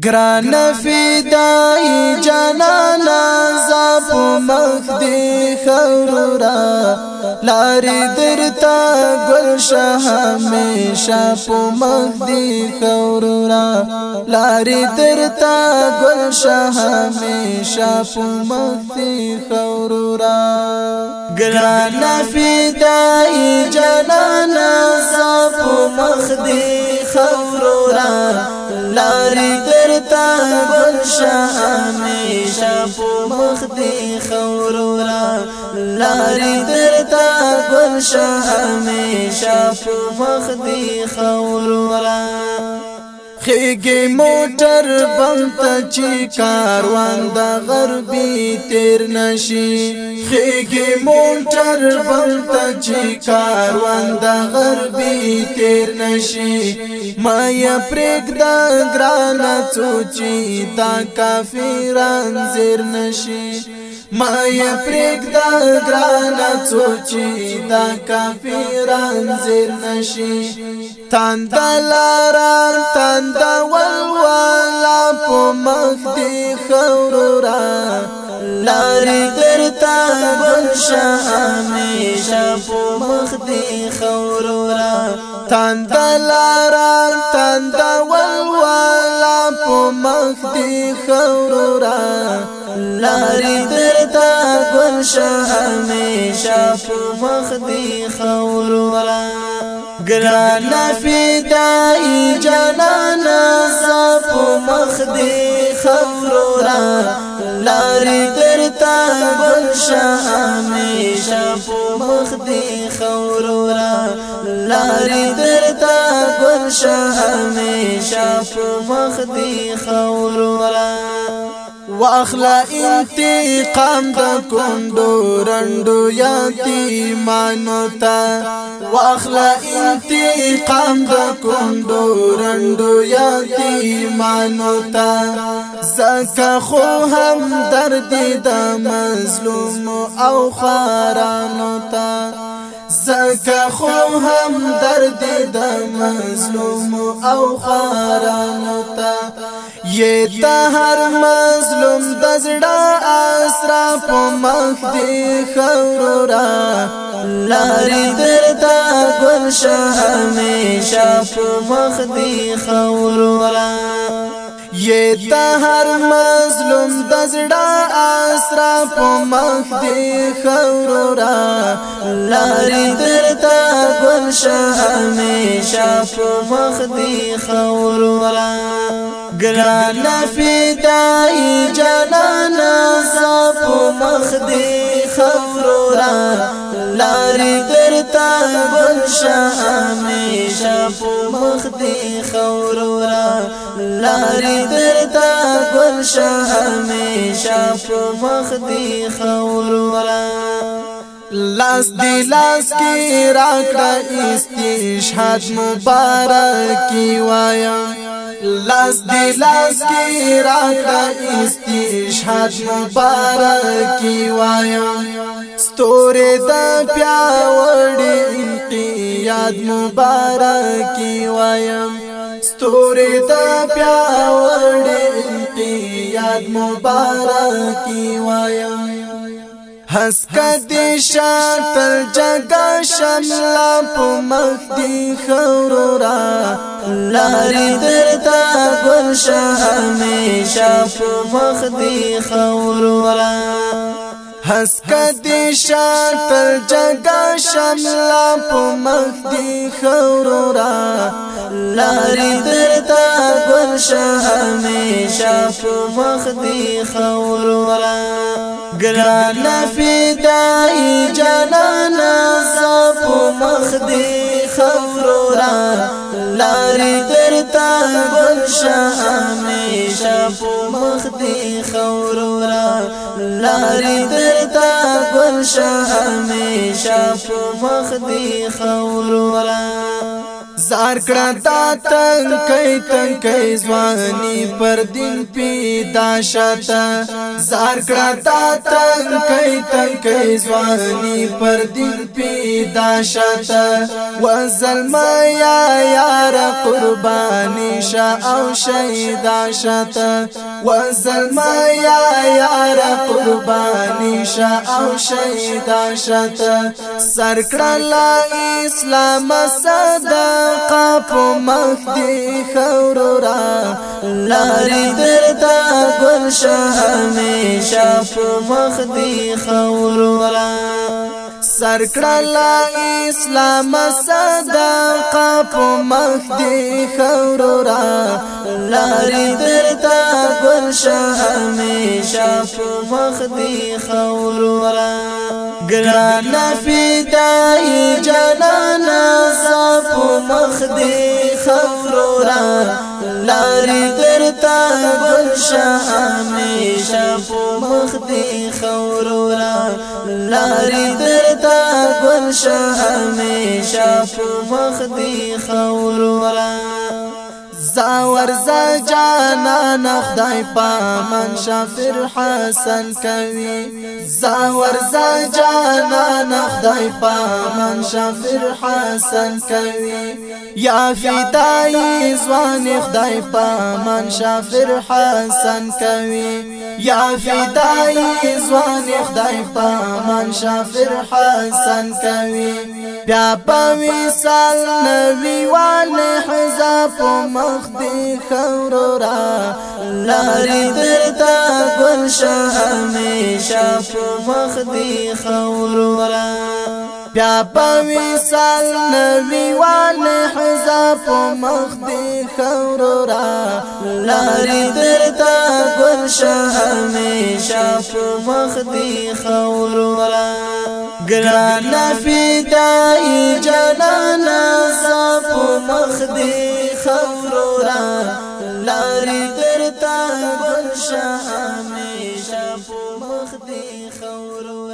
گران فدای جانانا زاپ مخ دی خرورا لاری درتا گلشه همیشه پو مخ دی خرورا لاری درتا گلشه همیشه پو مخ دی خرورا گران فدای جانانا زاپ مخ دی خرورا لاری درتا گلشا همیشا پو مخدی خورورا لاری درتا گلشا همیشا پو مخدی خورورا خیگی موٹر بمتا چی کاروان دا غربی تیر نشی خیگی موٹر بمتا چی کاروان دا غربی تیر نشی مایا پریگ دا گرانا چوچی تا کافی ران زیر نشی ما یا پریک دا گرانا چوچی دا کافیران زیر نشی تاندا لاران تاندا والوالا پو مخدی خورورا لاری درتا گلشا آمیشا پو مخدی خورورا تاندا لاران تاندا والوالا پو مخدی خورورا لارې درتا ګلشه همیشه په مخ دی خور ورا ګران فدای جانان صف مخ دی خور ورا لارې درتا ګلشه همیشه په مخ دی خور ورا لارې درتا ګلشه همیشه په مخ دی خور ورا واخلا انتقام د کندو رندو یتیمانو تا واخلا انتقام د کندو رندو یتیمانو تا زکه خو هم درد د مظلوم او خارانو تا زکه خو هم درد د مظلوم او خارانو تا یہ تا هر مظلوم دزړه اسرا په مخ دی خورا لارې درتا ګل شه همیشه په مخ دی خورا یہ تا هر مظلوم د زړه اسرا په مخ دی خورورا لارې درته ګلشه همیشه په مخ دی خورورا ګران فدای جانان زه په مخ دی خورورا لارې درته ګلشه همیشه په مخ دی خورورا لاری درتا گلشا ہمیشہ پو مخدی خورورا لاس دی لاس کی راکڑا استشحاد مبارکی وایم لاس دی لاس کی راکړه استشهاد مبارکی وایم ستوره د پیاوړې انقیاد مبارکی وایم ستوري ته پیاوړې انقیاد مبارکي وایم حسکا دی شا تر جگا شملا پو مخدی خورورا لاری در تا گلشا ہمیشا پو مخدی خورورا حسکا دی شا تر جگا شملا پو مخدی خورورا لاری درتا گلشا همیشا پو مخدی خورورا گرانا فیدائی جانانا سا پو مخدی خورورا لاری درتا گلشا همیشا پو مخدی خورورا لاری درتا گلشا همیشا پو مخدی خورورا زار کړه دا تنگ کای تنگ کای ځواني پر دین پیدا شتا زار کړه دا تنگ کای تنگ کای ځواني پر دین پیدا شتا و زلما یا یار قربانی شا او شهیدا شتا وزلما یا یارا قربانی شا او شیدا شتا سرکڑلا اسلام صدقا پو مخدی خورورا لاری دردا گلشا ہمیشا پو مخدی خورورا سر کړل اسلام صدق په مخ دی خورورا لارې درتا ګلشه همیشه په مخ دی خورورا ګران فدای جنان صف مخ دی خورورا لارې درتا گلشا همیشا پو مخدی خورورا لاری درتا گلشا همیشا پو مخدی خورورا زاور زا جانا نخدای پامن شافر حسن کوي زاور زا جانا خدای پامن شافر حسن کوي یا فدای ځوان خدای پامن شافر حسن کوي یا فدای ځوان خدای پامن شافر حسن کوي بیا پوي سال نوي وان حزاب مخ دي خورا لاري درتا ګل شامي شپ مخ دی خور ورا بیا پوی سال نوی وان حزا په مخ دی خور ورا لاری درتا ګلشه همیشه په مخ دی خور ورا ګران فدای جنانا صف مخ دی خور ورا لاری تا گلشا ہمیشہ پو مخدی خورو